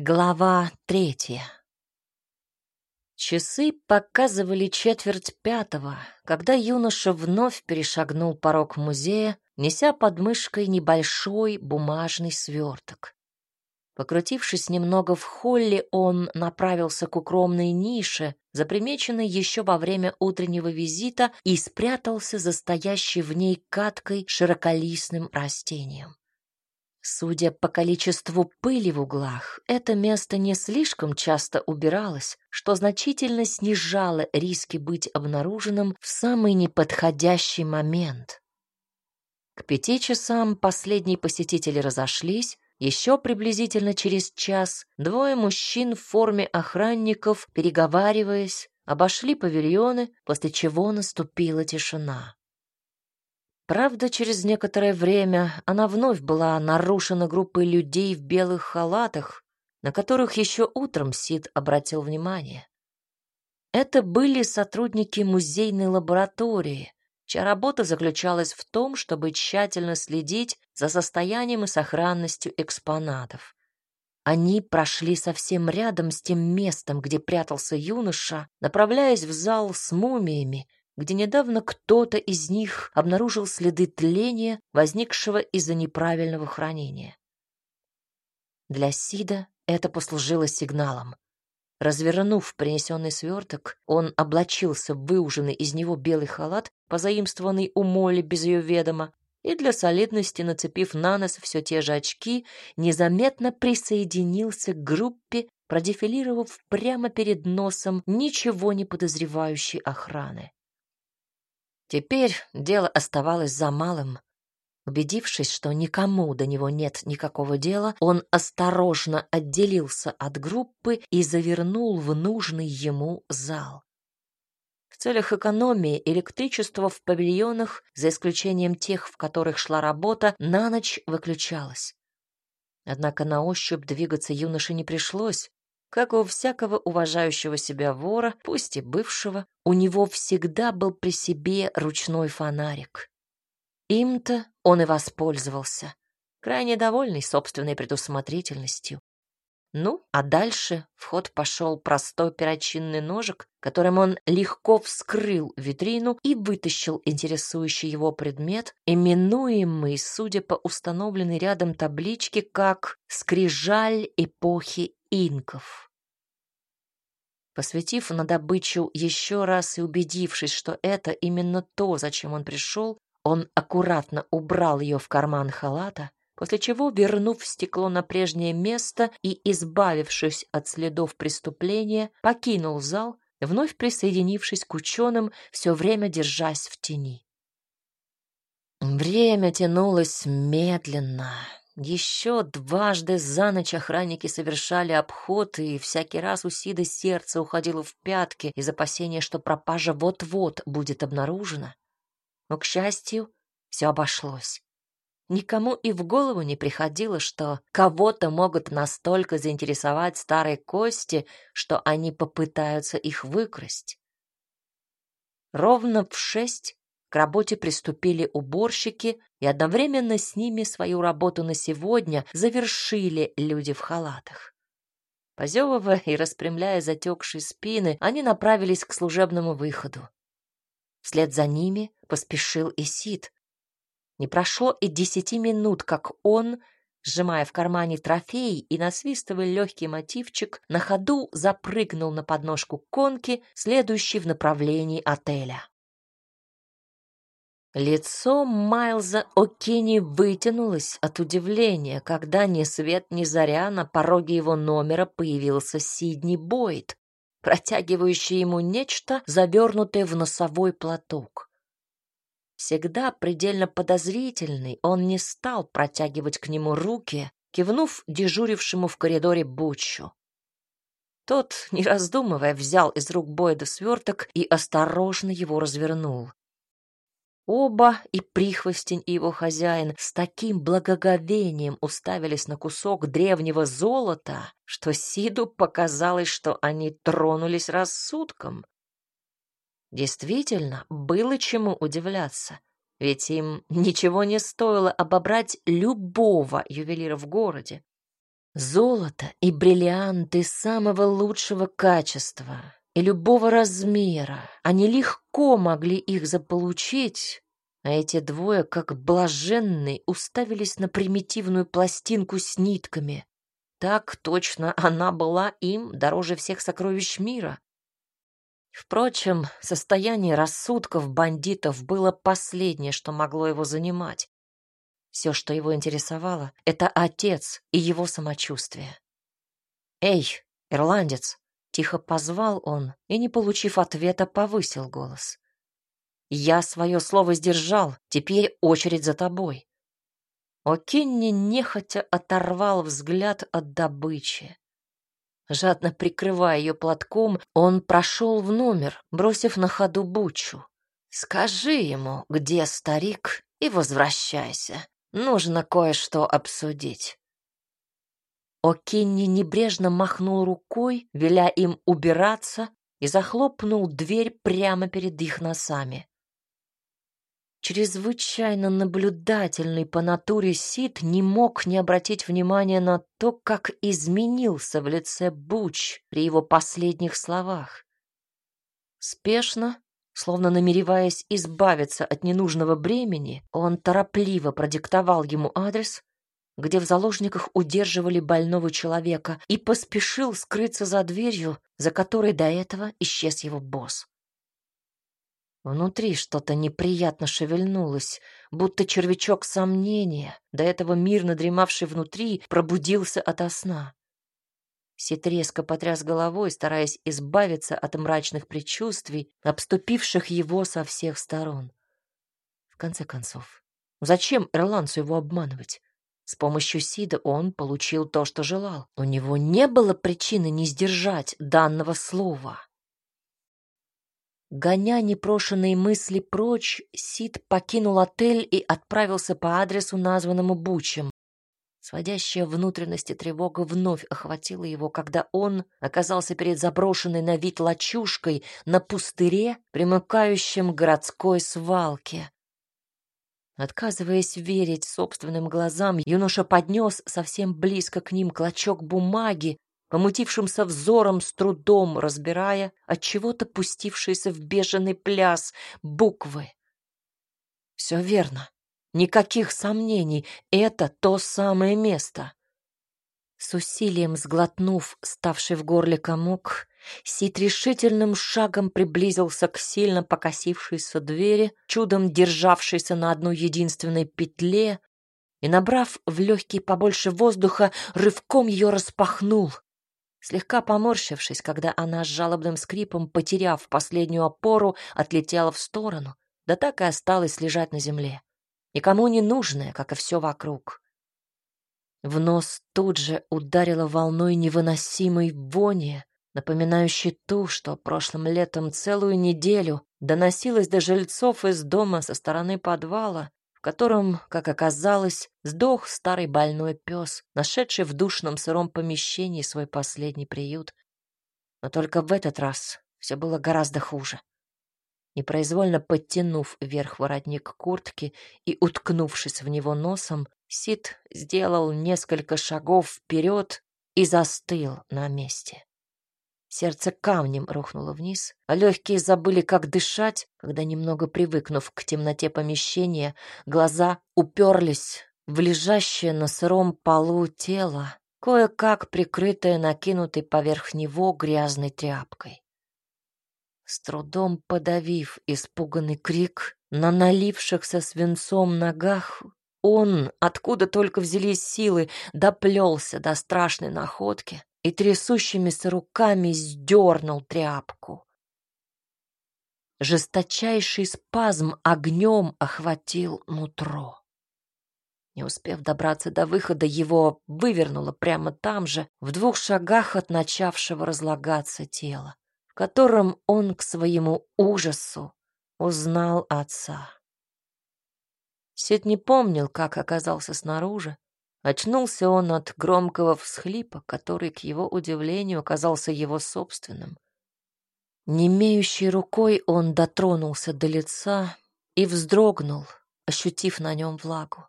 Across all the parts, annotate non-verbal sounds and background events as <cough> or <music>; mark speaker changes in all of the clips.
Speaker 1: Глава третья. Часы показывали четверть пятого, когда юноша вновь перешагнул порог музея, неся под мышкой небольшой бумажный сверток. Покрутившись немного в холле, он направился к укромной нише, запримеченной еще во время утреннего визита, и спрятался за стоящей в ней каткой широколистным растением. Судя по количеству пыли в углах, это место не слишком часто убиралось, что значительно снижало риски быть обнаруженным в самый неподходящий момент. К пяти часам последние посетители разошлись, еще приблизительно через час двое мужчин в форме охранников, переговариваясь, обошли павильоны, после чего наступила тишина. Правда, через некоторое время она вновь была нарушена группой людей в белых халатах, на которых еще утром Сид обратил внимание. Это были сотрудники музейной лаборатории, чья работа заключалась в том, чтобы тщательно следить за состоянием и сохранностью экспонатов. Они прошли совсем рядом с тем местом, где прятался юноша, направляясь в зал с мумиями, где недавно кто-то из них обнаружил следы тления, возникшего из-за неправильного хранения. Для Сида это послужило сигналом. Развернув принесенный сверток, он облачился в выуженный из него белый халат, позаимствованный у Молли без ее ведома, и для солидности, нацепив на нос все те же очки, незаметно присоединился к группе, продефилировав прямо перед носом ничего не подозревающей охраны. Теперь дело оставалось за малым. Убедившись, что никому до него нет никакого дела, он осторожно отделился от группы и завернул в нужный ему зал. В целях экономии электричество в павильонах, за исключением тех, в которых шла работа, на ночь выключалось. Однако на ощупь двигаться юноше не пришлось. Как у всякого уважающего себя вора, пусть и бывшего, у него всегда был при себе ручной фонарик. Им-то он и воспользовался, крайне довольный собственной предусмотрительностью. Ну, а дальше в ход пошел простой перочинный ножик, которым он легко вскрыл витрину и вытащил интересующий его предмет, именуемый, судя по установленной рядом табличке, как «скрижаль эпохи инков. Посветив на добычу еще раз и убедившись, что это именно то, зачем он пришел, он аккуратно убрал ее в карман халата, после чего, вернув стекло на прежнее место и избавившись от следов преступления, покинул зал, вновь присоединившись к ученым, все время держась в тени. Время тянулось медленно, еще дважды за ночь охранники совершали обход, и всякий раз у Сиды сердце уходило в пятки из опасения, что пропажа вот-вот будет обнаружена. Но, к счастью, все обошлось. Никому и в голову не приходило, что кого-то могут настолько заинтересовать старые кости, что они попытаются их выкрасть. Ровно в шесть к работе приступили уборщики, и одновременно с ними свою работу на сегодня завершили люди в халатах. Позевывая и распрямляя затекшие спины, они направились к служебному выходу. Вслед за ними поспешил и Сид. Не прошло и десяти минут, как он, сжимая в кармане трофей и насвистывая легкий мотивчик, на ходу запрыгнул на подножку конки, следующей в направлении отеля. Лицо Майлза О'Кенни вытянулось от удивления, когда ни свет ни заря на пороге его номера появился Сидни Бойд, протягивающий ему нечто, завернутое в носовой платок. Всегда предельно подозрительный, он не стал протягивать к нему руки, кивнув дежурившему в коридоре Бутчу. Тот, не раздумывая, взял из рук Бойда сверток и осторожно его развернул. Оба, и прихвостень, и его хозяин, с таким благоговением уставились на кусок древнего золота, что Сиду показалось, что они тронулись рассудком. Действительно, было чему удивляться, ведь им ничего не стоило обобрать любого ювелира в городе. Золото и бриллианты самого лучшего качества и любого размера. Они легко могли их заполучить, а эти двое, как блаженные, уставились на примитивную пластинку с нитками. Так точно она была им дороже всех сокровищ мира. Впрочем, состояние рассудков бандитов было последнее, что могло его занимать. Все, что его интересовало, это отец и его самочувствие. «Эй, ирландец!» — тихо позвал он и, не получив ответа, повысил голос. «Я свое слово сдержал, теперь очередь за тобой». О'Кенни нехотя оторвал взгляд от добычи. Жадно прикрывая ее платком, он прошел в номер, бросив на ходу бучу. «Скажи ему, где старик, и возвращайся. Нужно кое-что обсудить». О'Кенни небрежно махнул рукой, веля им убираться, и захлопнул дверь прямо перед их носами. Чрезвычайно наблюдательный по натуре Сид не мог не обратить внимания на то, как изменился в лице Буч при его последних словах. Спешно, словно намереваясь избавиться от ненужного бремени, он торопливо продиктовал ему адрес, где в заложниках удерживали больного человека, и поспешил скрыться за дверью, за которой до этого исчез его босс. Внутри что-то неприятно шевельнулось, будто червячок сомнения, до этого мирно дремавший внутри, пробудился ото сна. Сит резко потряс головой, стараясь избавиться от мрачных предчувствий, обступивших его со всех сторон. В конце концов, зачем ирландцу его обманывать? С помощью Сида он получил то, что желал. У него не было причины не сдержать данного слова. Гоня непрошенные мысли прочь, Сид покинул отель и отправился по адресу, названному Бучем. Сводящая внутренности тревога вновь охватила его, когда он оказался перед заброшенной на вид лачушкой на пустыре, примыкающем к городской свалке. Отказываясь верить собственным глазам, юноша поднес совсем близко к ним клочок бумаги, помутившимся взором с трудом разбирая от чего-то пустившиеся в беженый пляс буквы. Все верно. Никаких сомнений, это то самое место. С усилием сглотнув ставший в горле комок, Сид решительным шагом приблизился к сильно покосившейся двери, чудом державшейся на одной единственной петле, и, набрав в легкие побольше воздуха, рывком ее распахнул. Слегка поморщившись, когда она с жалобным скрипом, потеряв последнюю опору, отлетела в сторону, да так и осталась лежать на земле. Никому не нужная, как и все вокруг. В нос тут же ударила волной невыносимой вони, напоминающей ту, что прошлым летом целую неделю доносилась до жильцов из дома со стороны подвала, в котором, как оказалось, сдох старый больной пес, нашедший в душном сыром помещении свой последний приют. Но только в этот раз все было гораздо хуже. Непроизвольно подтянув вверх воротник куртки и уткнувшись в него носом, Сид сделал несколько шагов вперед и застыл на месте. Сердце камнем рухнуло вниз, а легкие забыли, как дышать, когда, немного привыкнув к темноте помещения, глаза уперлись в лежащее на сыром полу тело, кое-как прикрытое накинутой поверх него грязной тряпкой. С трудом подавив испуганный крик на налившихся свинцом ногах, он, откуда только взялись силы, доплелся до страшной находки, и трясущимися руками сдернул тряпку. Жесточайший спазм огнем охватил нутро. Не успев добраться до выхода, его вывернуло прямо там же, в двух шагах от начавшего разлагаться тела, в котором он к своему ужасу узнал отца. Сет не помнил, как оказался снаружи, Очнулся он от громкого всхлипа, который, к его удивлению, оказался его собственным. Немеющей рукой он дотронулся до лица и вздрогнул, ощутив на нем влагу.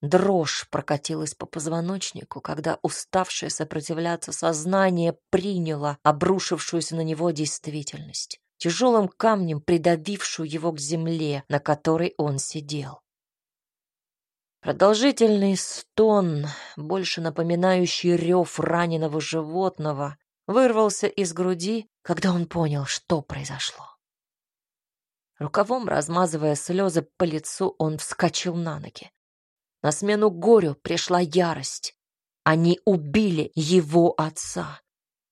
Speaker 1: Дрожь прокатилась по позвоночнику, когда уставшее сопротивляться сознание приняло обрушившуюся на него действительность, тяжелым камнем придавившую его к земле, на которой он сидел. Продолжительный стон, больше напоминающий рев раненого животного, вырвался из груди, когда он понял, что произошло. Рукавом размазывая слезы по лицу, он вскочил на ноги. На смену горю пришла ярость. Они убили его отца.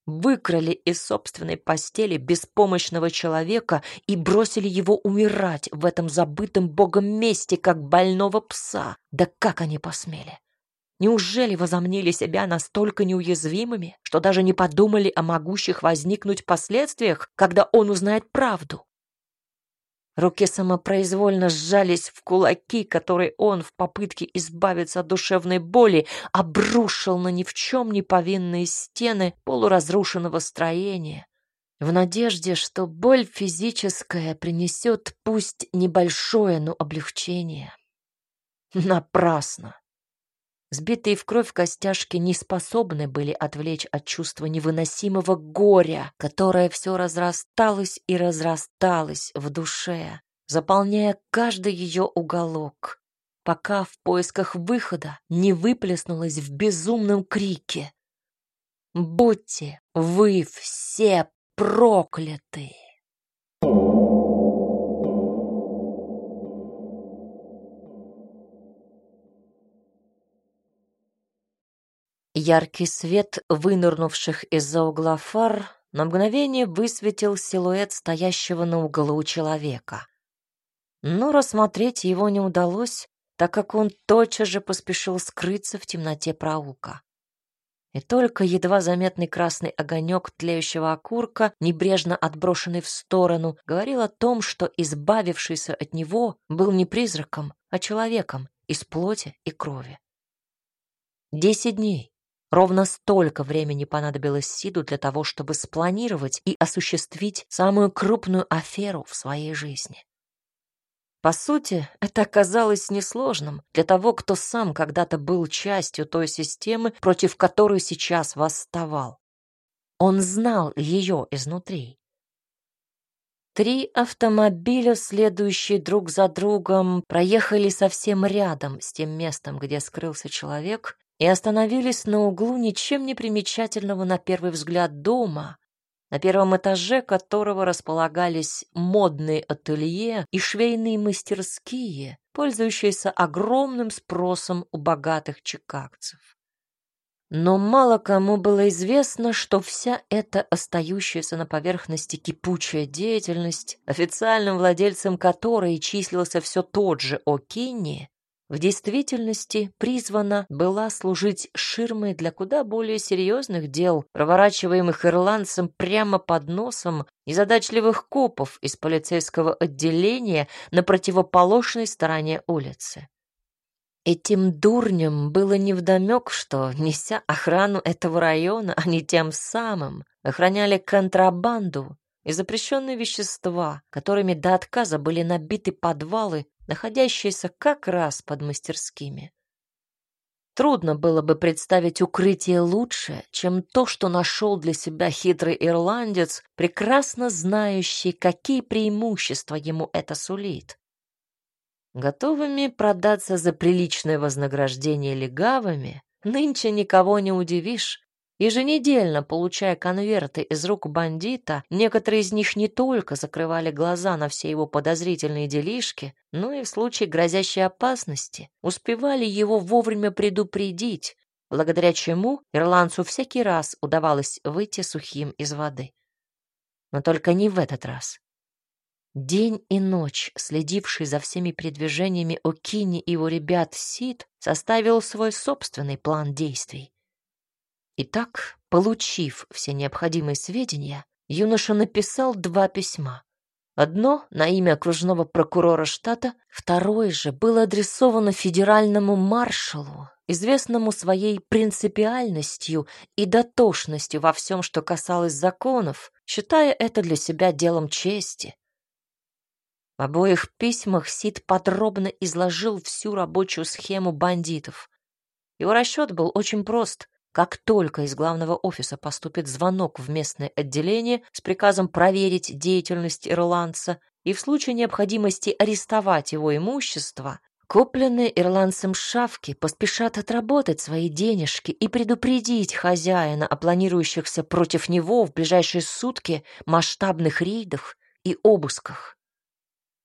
Speaker 1: Выкрали из собственной постели беспомощного человека и бросили его умирать в этом забытом богом месте, как больного пса. Да как они посмели? Неужели возомнили себя настолько неуязвимыми, что даже не подумали о могущих возникнуть последствиях, когда он узнает правду? Руки самопроизвольно сжались в кулаки, которые он в попытке избавиться от душевной боли обрушил на ни в чем не повинные стены полуразрушенного строения, в надежде, что боль физическая принесет пусть небольшое, но облегчение. Напрасно. Сбитые в кровь костяшки не способны были отвлечь от чувства невыносимого горя, которое все разрасталось и разрасталось в душе, заполняя каждый ее уголок, пока в поисках выхода не выплеснулось в безумном крике. «Будьте вы все прокляты!» Яркий свет, вынырнувших из-за угла фар, на мгновение высветил силуэт стоящего на углу человека. Но рассмотреть его не удалось, так как он тотчас же поспешил скрыться в темноте проулка. И только едва заметный красный огонек тлеющего окурка, небрежно отброшенный в сторону, говорил о том, что избавившийся от него был не призраком, а человеком из плоти и крови. Десять дней. Ровно столько времени понадобилось Сиду для того, чтобы спланировать и осуществить самую крупную аферу в своей жизни. По сути, это оказалось несложным для того, кто сам когда-то был частью той системы, против которой сейчас восставал. Он знал ее изнутри. Три автомобиля, следующие друг за другом, проехали совсем рядом с тем местом, где скрылся человек, и остановились на углу ничем не примечательного на первый взгляд дома, на первом этаже которого располагались модные ателье и швейные мастерские, пользующиеся огромным спросом у богатых чикагцев. Но мало кому было известно, что вся эта остающаяся на поверхности кипучая деятельность, официальным владельцем которой числился все тот же О'Кинни, в действительности призвана была служить ширмой для куда более серьезных дел, проворачиваемых ирландцем прямо под носом незадачливых копов из полицейского отделения на противоположной стороне улицы. Этим дурням было невдомек, что, неся охрану этого района, они тем самым охраняли контрабанду и запрещенные вещества, которыми до отказа были набиты подвалы находящиеся как раз под мастерскими. Трудно было бы представить укрытие лучше, чем то, что нашел для себя хитрый ирландец, прекрасно знающий, какие преимущества ему это сулит. Готовыми продаться за приличное вознаграждение легавыми нынче никого не удивишь, Еженедельно, получая конверты из рук бандита, некоторые из них не только закрывали глаза на все его подозрительные делишки, но и в случае грозящей опасности успевали его вовремя предупредить, благодаря чему ирландцу всякий раз удавалось выйти сухим из воды. Но только не в этот раз. День и ночь, следивший за всеми передвижениями О'Кинни и его ребят Сид, составил свой собственный план действий. Итак, получив все необходимые сведения, юноша написал два письма. Одно на имя окружного прокурора штата, второе же было адресовано федеральному маршалу, известному своей принципиальностью и дотошностью во всем, что касалось законов, считая это для себя делом чести. В обоих письмах Сид подробно изложил всю рабочую схему бандитов. Его расчет был очень прост. Как только из главного офиса поступит звонок в местное отделение с приказом проверить деятельность ирландца и в случае необходимости арестовать его имущество, купленные ирландцем шавки поспешат отработать свои денежки и предупредить хозяина о планирующихся против него в ближайшие сутки масштабных рейдах и обысках.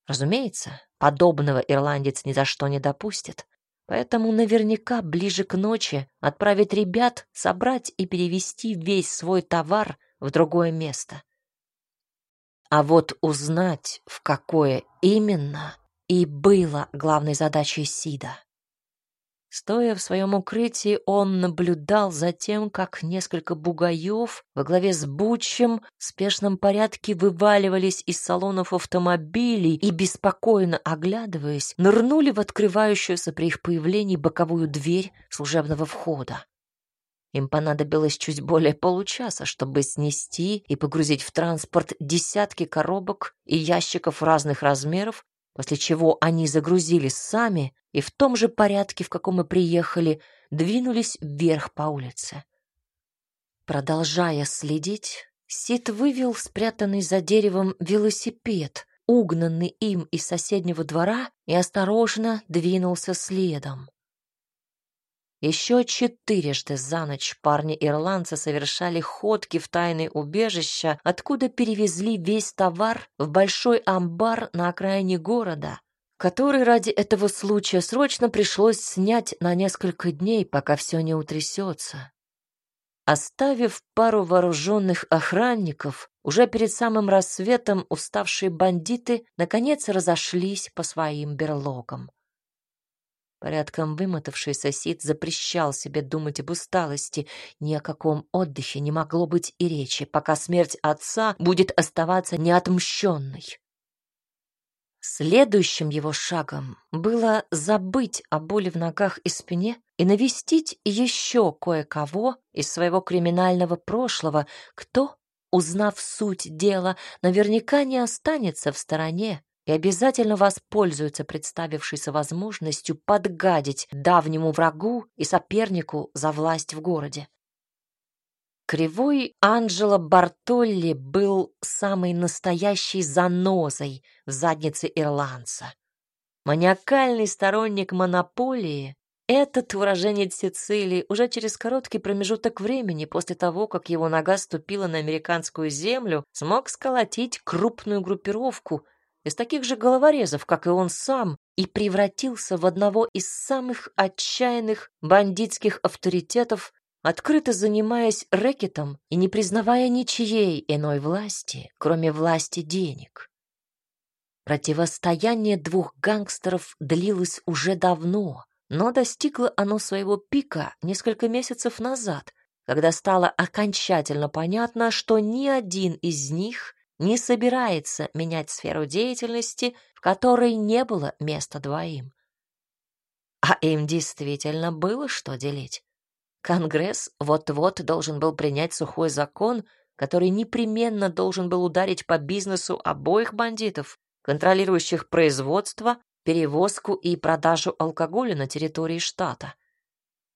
Speaker 1: Разумеется, подобного ирландец ни за что не допустит. Поэтому наверняка ближе к ночи отправит ребят собрать и перевести весь свой товар в другое место. А вот узнать, в какое именно, и было главной задачей Сида. Стоя в своем укрытии, он наблюдал за тем, как несколько бугаев во главе с Бучем в спешном порядке вываливались из салонов автомобилей и, беспокойно оглядываясь, нырнули в открывающуюся при их появлении боковую дверь служебного входа. Им понадобилось чуть более получаса, чтобы снести и погрузить в транспорт десятки коробок и ящиков разных размеров, после чего они загрузились сами и в том же порядке, в каком мы приехали, двинулись вверх по улице. Продолжая следить, Сид вывел спрятанный за деревом велосипед, угнанный им из соседнего двора, и осторожно двинулся следом. Еще четырежды за ночь парни-ирландцы совершали ходки в тайные убежища, откуда перевезли весь товар в большой амбар на окраине города, который ради этого случая срочно пришлось снять на несколько дней, пока все не утрясется. Оставив пару вооруженных охранников, уже перед самым рассветом уставшие бандиты наконец разошлись по своим берлогам. Порядком вымотавшийся Сид запрещал себе думать об усталости. Ни о каком отдыхе не могло быть и речи, пока смерть отца будет оставаться неотмщенной. Следующим его шагом было забыть о боли в ногах и спине и навестить еще кое-кого из своего криминального прошлого, кто, узнав суть дела, наверняка не останется в стороне и обязательно воспользуется представившейся возможностью подгадить давнему врагу и сопернику за власть в городе. Кривой Анджело Бартолли был самой настоящей занозой в заднице ирландца. Маниакальный сторонник монополии, этот уроженец Сицилии уже через короткий промежуток времени после того, как его нога ступила на американскую землю, смог сколотить крупную группировку, из таких же головорезов, как и он сам, и превратился в одного из самых отчаянных бандитских авторитетов, открыто занимаясь рэкетом и не признавая ничьей иной власти, кроме власти денег. Противостояние двух гангстеров длилось уже давно, но достигло оно своего пика несколько месяцев назад, когда стало окончательно понятно, что ни один из них не собирается менять сферу деятельности, в которой не было места двоим. А им действительно было что делить. Конгресс вот-вот должен был принять сухой закон, который непременно должен был ударить по бизнесу обоих бандитов, контролирующих производство, перевозку и продажу алкоголя на территории штата.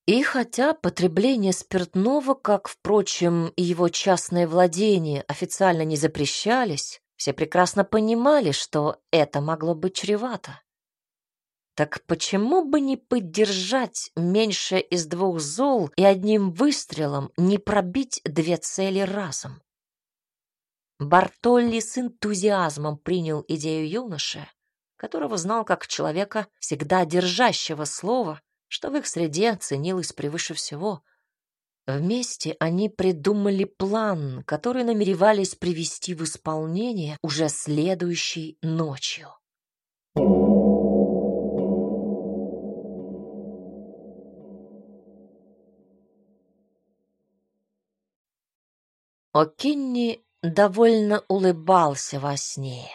Speaker 1: И хотя потребление спиртного, как, впрочем, и его частное владение, официально не запрещались, все прекрасно понимали, что это могло быть чревато. Так почему бы не поддержать меньше из двух зол и одним выстрелом не пробить две цели разом? Бартолли с энтузиазмом принял идею юноши, которого знал как человека, всегда держащего слово что в их среде ценилось превыше всего. Вместе они придумали план, который намеревались привести в исполнение уже следующей ночью. О'Кинни довольно улыбался во сне.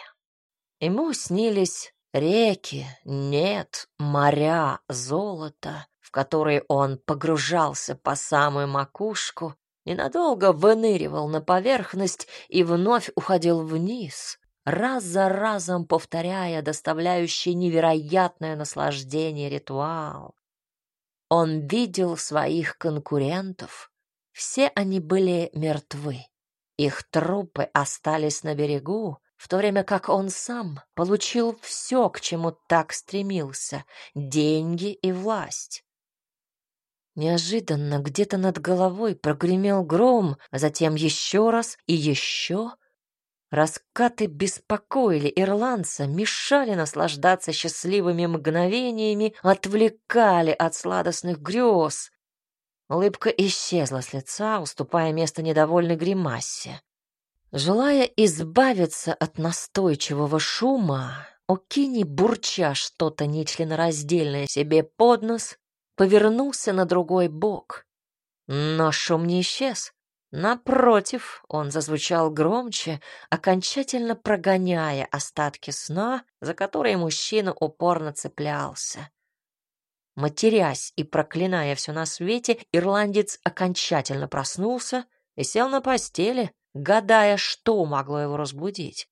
Speaker 1: Ему снились Реки, нет, моря, золото, в которые он погружался по самую макушку, ненадолго выныривал на поверхность и вновь уходил вниз, раз за разом повторяя доставляющий невероятное наслаждение ритуал. Он видел своих конкурентов. Все они были мертвы. Их трупы остались на берегу, в то время как он сам получил все, к чему так стремился — деньги и власть. Неожиданно где-то над головой прогремел гром, а затем еще раз и еще. Раскаты беспокоили ирландца, мешали наслаждаться счастливыми мгновениями, отвлекали от сладостных грез. Улыбка исчезла с лица, уступая место недовольной гримасе. Желая избавиться от настойчивого шума, Окини, бурча что-то нечленораздельное себе под нос, повернулся на другой бок. Но шум не исчез. Напротив, он зазвучал громче, окончательно прогоняя остатки сна, за которые мужчина упорно цеплялся. Матерясь и проклиная все на свете, ирландец окончательно проснулся и сел на постели, гадая, что могло его разбудить.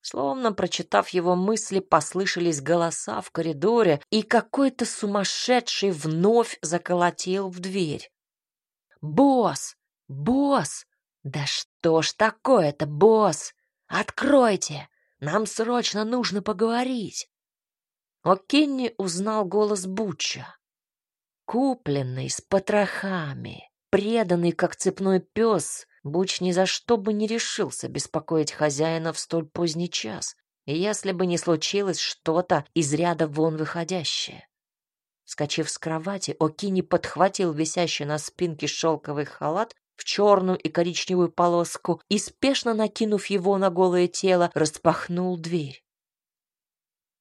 Speaker 1: Словно прочитав его мысли, послышались голоса в коридоре, и какой-то сумасшедший вновь заколотил в дверь. «Босс! Босс! Да что ж такое-то, босс? Откройте! Нам срочно нужно поговорить!» О'Кенни узнал голос Буча. Купленный с потрохами, преданный как цепной пес, Буч ни за что бы не решился беспокоить хозяина в столь поздний час, если бы не случилось что-то из ряда вон выходящее. Скочив с кровати, Окини подхватил висящий на спинке шелковый халат в черную и коричневую полоску и, спешно накинув его на голое тело, распахнул дверь.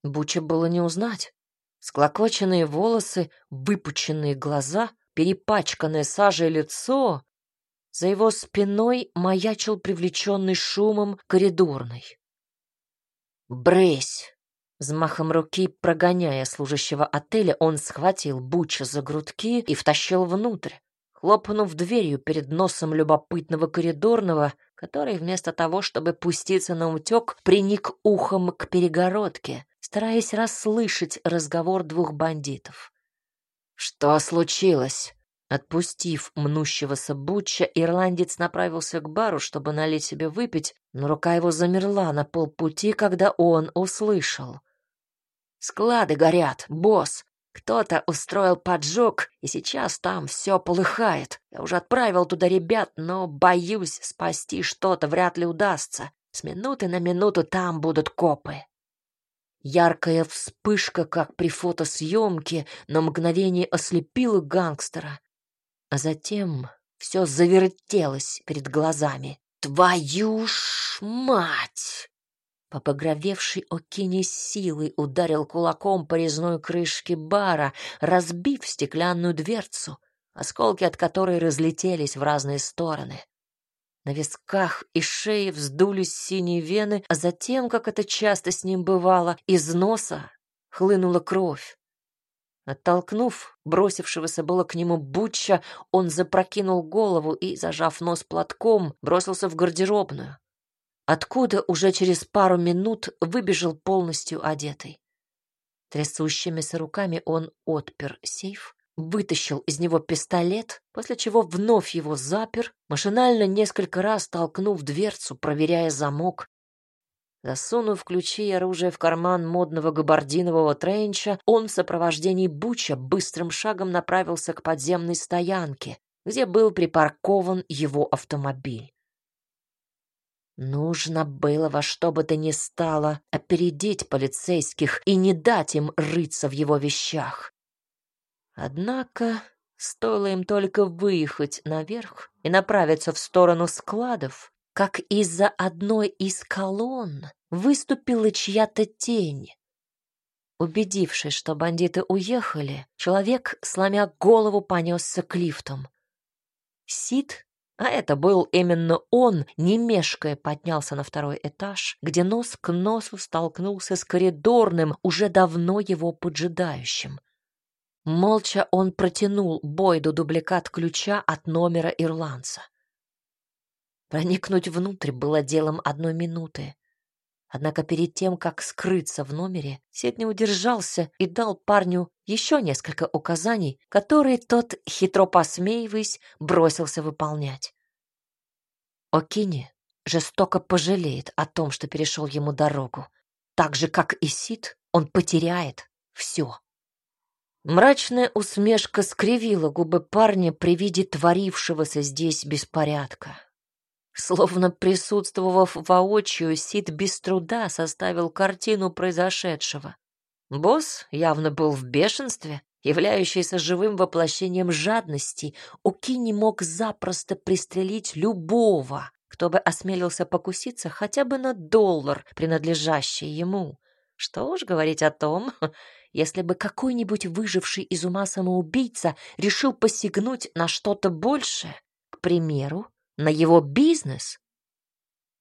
Speaker 1: Буча было не узнать. Склокоченные волосы, выпученные глаза, перепачканное сажей лицо за его спиной маячил привлеченный шумом коридорный. «Брысь!» Взмахом руки, прогоняя служащего отеля, он схватил Буча за грудки и втащил внутрь, хлопнув дверью перед носом любопытного коридорного, который вместо того, чтобы пуститься на утек, приник ухом к перегородке, стараясь расслышать разговор двух бандитов. «Что случилось?» Отпустив мнущегося Бутча, ирландец направился к бару, чтобы налить себе выпить, но рука его замерла на полпути, когда он услышал. «Склады горят, босс! Кто-то устроил поджог, и сейчас там все полыхает. Я уже отправил туда ребят, но, боюсь, спасти что-то вряд ли удастся. С минуты на минуту там будут копы». Яркая вспышка, как при фотосъемке, на мгновение ослепила гангстера. А затем все завертелось перед глазами. «Твою ж мать!» По погровевшей окине силой ударил кулаком по резной крышке бара, разбив стеклянную дверцу, осколки от которой разлетелись в разные стороны. На висках и шее вздулись синие вены, а затем, как это часто с ним бывало, из носа хлынула кровь. Оттолкнув бросившегося было к нему Бутча, он запрокинул голову и, зажав нос платком, бросился в гардеробную, откуда уже через пару минут выбежал полностью одетый. Трясущимися руками он отпер сейф, вытащил из него пистолет, после чего вновь его запер, машинально несколько раз толкнув дверцу, проверяя замок Засунув ключи и оружие в карман модного габардинового тренча, он в сопровождении Буча быстрым шагом направился к подземной стоянке, где был припаркован его автомобиль. Нужно было во что бы то ни стало опередить полицейских и не дать им рыться в его вещах. Однако стоило им только выехать наверх и направиться в сторону складов, как из-за одной из колонн выступила чья-то тень. Убедившись, что бандиты уехали, человек, сломя голову, понесся к лифтам. Сид, а это был именно он, не мешкая поднялся на второй этаж, где нос к носу столкнулся с коридорным, уже давно его поджидающим. Молча он протянул Бойду дубликат ключа от номера ирландца. Проникнуть внутрь было делом одной минуты. Однако перед тем, как скрыться в номере, Сид не удержался и дал парню еще несколько указаний, которые тот, хитро посмеиваясь, бросился выполнять. Окини жестоко пожалеет о том, что перешел ему дорогу. Так же, как и Сид, он потеряет все. Мрачная усмешка скривила губы парня при виде творившегося здесь беспорядка. Словно присутствовав воочию, Сид без труда составил картину произошедшего. Босс явно был в бешенстве, являющийся живым воплощением жадности. Уки не мог запросто пристрелить любого, кто бы осмелился покуситься хотя бы на доллар, принадлежащий ему. Что уж говорить о том, <laughs> если бы какой-нибудь выживший из ума самоубийца решил посягнуть на что-то большее, к примеру, на его бизнес.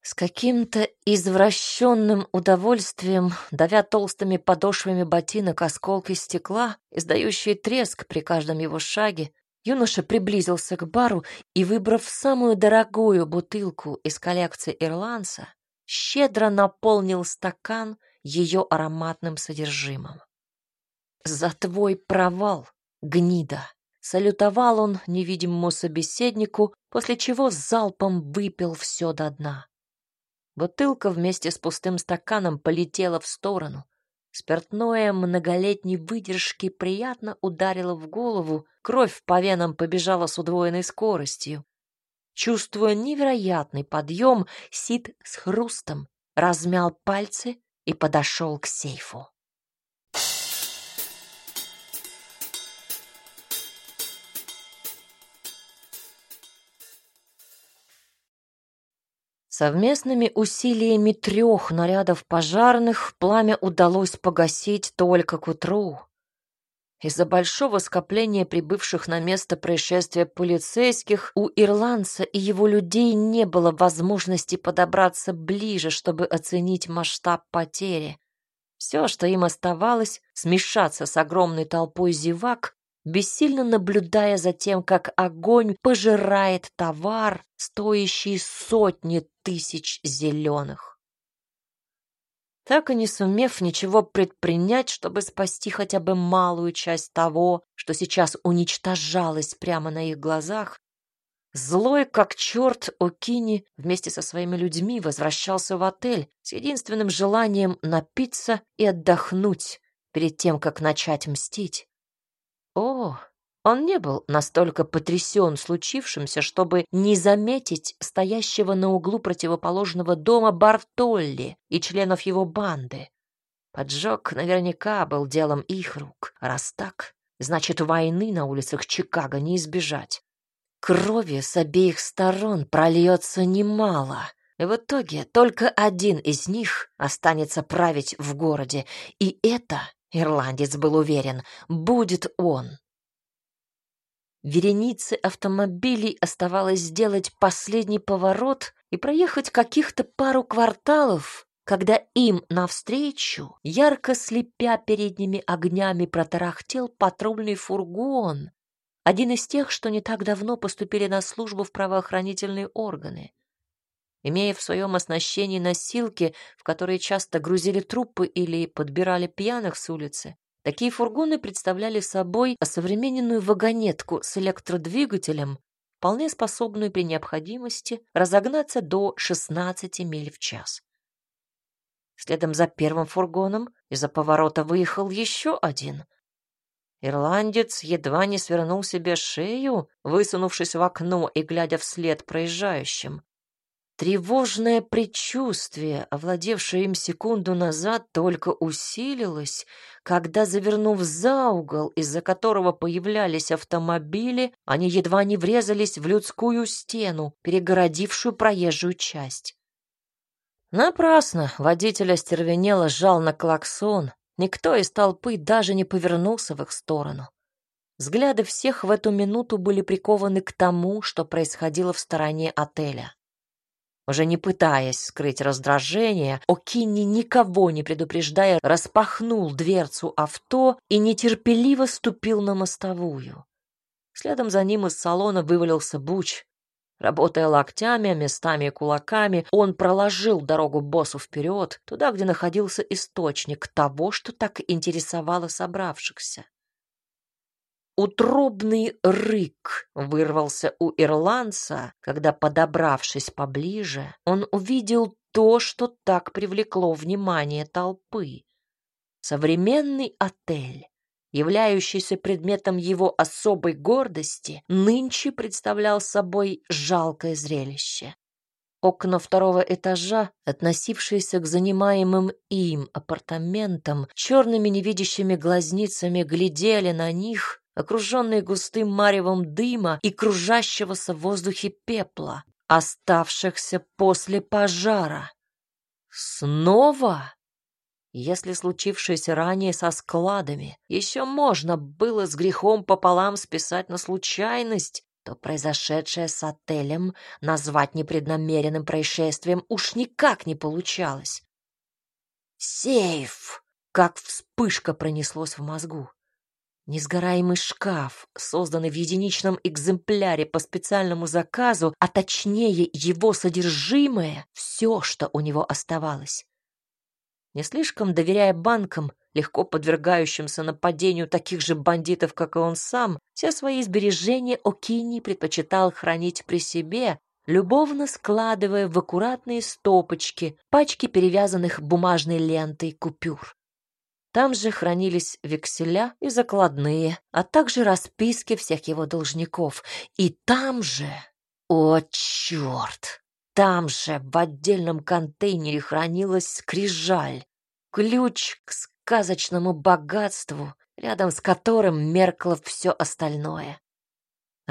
Speaker 1: С каким-то извращенным удовольствием, давя толстыми подошвами ботинок осколки стекла, издающие треск при каждом его шаге, юноша приблизился к бару и, выбрав самую дорогую бутылку из коллекции ирландца, щедро наполнил стакан ее ароматным содержимым. «За твой провал, гнида!» Салютовал он невидимому собеседнику, после чего залпом выпил все до дна. Бутылка вместе с пустым стаканом полетела в сторону. Спиртное многолетней выдержки приятно ударило в голову, кровь по венам побежала с удвоенной скоростью. Чувствуя невероятный подъем, Сид с хрустом размял пальцы и подошел к сейфу. Совместными усилиями трех нарядов пожарных пламя удалось погасить только к утру. Из-за большого скопления прибывших на место происшествия полицейских у ирландца и его людей не было возможности подобраться ближе, чтобы оценить масштаб потери. Все, что им оставалось, смешаться с огромной толпой зевак бессильно наблюдая за тем, как огонь пожирает товар, стоящий сотни тысяч зеленых. Так и не сумев ничего предпринять, чтобы спасти хотя бы малую часть того, что сейчас уничтожалось прямо на их глазах, Злой как черт Окини вместе со своими людьми возвращался в отель с единственным желанием напиться и отдохнуть перед тем, как начать мстить. О, он не был настолько потрясен случившимся, чтобы не заметить стоящего на углу противоположного дома Бартолли и членов его банды. Поджог наверняка был делом их рук. Раз так, значит, войны на улицах Чикаго не избежать. Крови с обеих сторон прольется немало. И в итоге только один из них останется править в городе, и это Ирландец был уверен, будет он. Веренице автомобилей оставалось сделать последний поворот и проехать каких-то пару кварталов, когда им навстречу, ярко слепя передними огнями, протарахтел патрульный фургон, один из тех, что не так давно поступили на службу в правоохранительные органы. Имея в своем оснащении носилки, в которые часто грузили трупы или подбирали пьяных с улицы, такие фургоны представляли собой осовремененную вагонетку с электродвигателем, вполне способную при необходимости разогнаться до 16 миль в час. Следом за первым фургоном из-за поворота выехал еще один. Ирландец едва не свернул себе шею, высунувшись в окно и глядя вслед проезжающим. Тревожное предчувствие, овладевшее им секунду назад, только усилилось, когда, завернув за угол, из-за которого появлялись автомобили, они едва не врезались в людскую стену, перегородившую проезжую часть. Напрасно водитель остервенело сжал на клаксон, никто из толпы даже не повернулся в их сторону. Взгляды всех в эту минуту были прикованы к тому, что происходило в стороне отеля. Уже не пытаясь скрыть раздражение, О'Кинни, никого не предупреждая, распахнул дверцу авто и нетерпеливо ступил на мостовую. Следом за ним из салона вывалился Буч. Работая локтями, местами и кулаками, он проложил дорогу боссу вперед, туда, где находился источник того, что так интересовало собравшихся. Утробный рык вырвался у ирландца, когда, подобравшись поближе, он увидел то, что так привлекло внимание толпы. Современный отель являющийся предметом его особой гордости, нынче представлял собой жалкое зрелище. Окна второго этажа, относившиеся к занимаемым им апартаментам, черными невидящими глазницами глядели на них, окруженные густым маревом дыма и кружащегося в воздухе пепла, оставшихся после пожара. Снова если случившееся ранее со складами еще можно было с грехом пополам списать на случайность, то произошедшее с отелем назвать непреднамеренным происшествием уж никак не получалось. «Сейф!» — как вспышка пронеслось в мозгу. Несгораемый шкаф, созданный в единичном экземпляре по специальному заказу, а точнее его содержимое, все, что у него оставалось. Не слишком доверяя банкам, легко подвергающимся нападению таких же бандитов, как и он сам, все свои сбережения Окини предпочитал хранить при себе, любовно складывая в аккуратные стопочки пачки перевязанных бумажной лентой купюр. Там же хранились векселя и закладные, а также расписки всех его должников. И там же... О, черт! Там же в отдельном контейнере хранилась скрижаль, ключ к сказочному богатству, рядом с которым меркло все остальное.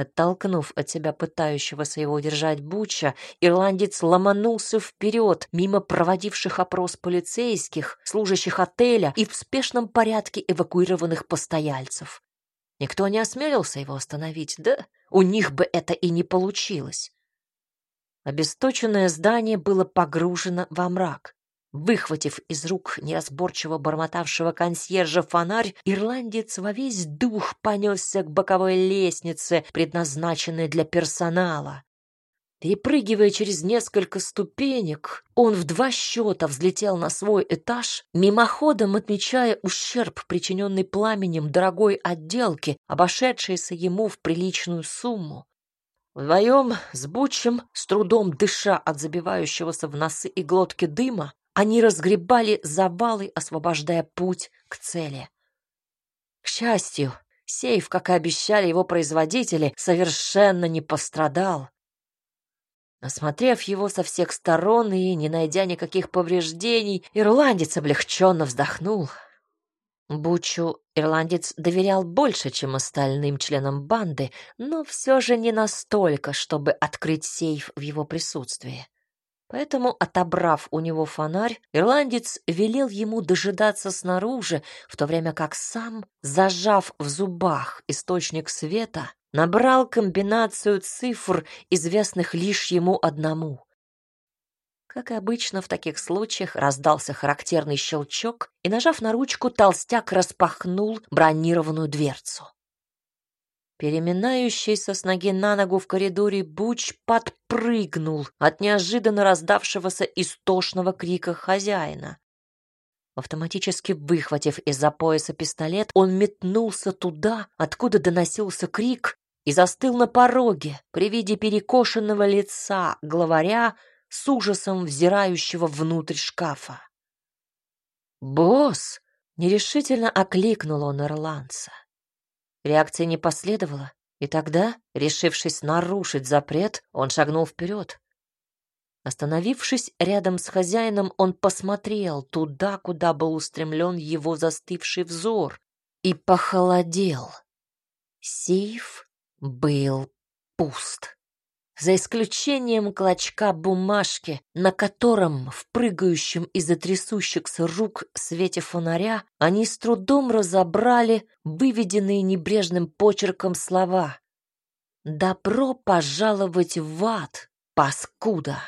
Speaker 1: Оттолкнув от себя пытающегося его удержать Буча, ирландец ломанулся вперед, мимо проводивших опрос полицейских, служащих отеля и в спешном порядке эвакуированных постояльцев. Никто не осмелился его остановить, да у них бы это и не получилось. Обесточенное здание было погружено во мрак. Выхватив из рук неразборчиво бормотавшего консьержа фонарь, ирландец во весь дух понесся к боковой лестнице, предназначенной для персонала. Перепрыгивая через несколько ступенек, он в два счета взлетел на свой этаж, мимоходом отмечая ущерб, причиненный пламенем дорогой отделки, обошедшейся ему в приличную сумму. Вдвоем с Бучем, с трудом дыша от забивающегося в носы и глотки дыма, они разгребали завалы, освобождая путь к цели. К счастью, сейф, как и обещали его производители, совершенно не пострадал. Осмотрев его со всех сторон и не найдя никаких повреждений, ирландец облегченно вздохнул. Бучу ирландец доверял больше, чем остальным членам банды, но все же не настолько, чтобы открыть сейф в его присутствии. Поэтому, отобрав у него фонарь, ирландец велел ему дожидаться снаружи, в то время как сам, зажав в зубах источник света, набрал комбинацию цифр, известных лишь ему одному. Как и обычно в таких случаях, раздался характерный щелчок, и, нажав на ручку, толстяк распахнул бронированную дверцу. Переминающийся с ноги на ногу в коридоре Буч подпрыгнул от неожиданно раздавшегося истошного крика хозяина. Автоматически выхватив из-за пояса пистолет, он метнулся туда, откуда доносился крик, и застыл на пороге при виде перекошенного лица главаря, с ужасом взирающего внутрь шкафа. «Босс!» — нерешительно окликнул он ирландца. Реакции не последовало, и тогда, решившись нарушить запрет, он шагнул вперед. Остановившись рядом с хозяином, он посмотрел туда, куда был устремлен его застывший взор, и похолодел. Сейф был пуст за исключением клочка бумажки, на котором в прыгающем и затрясущихся рук свете фонаря они с трудом разобрали выведенные небрежным почерком слова «Добро пожаловать в ад, паскуда!»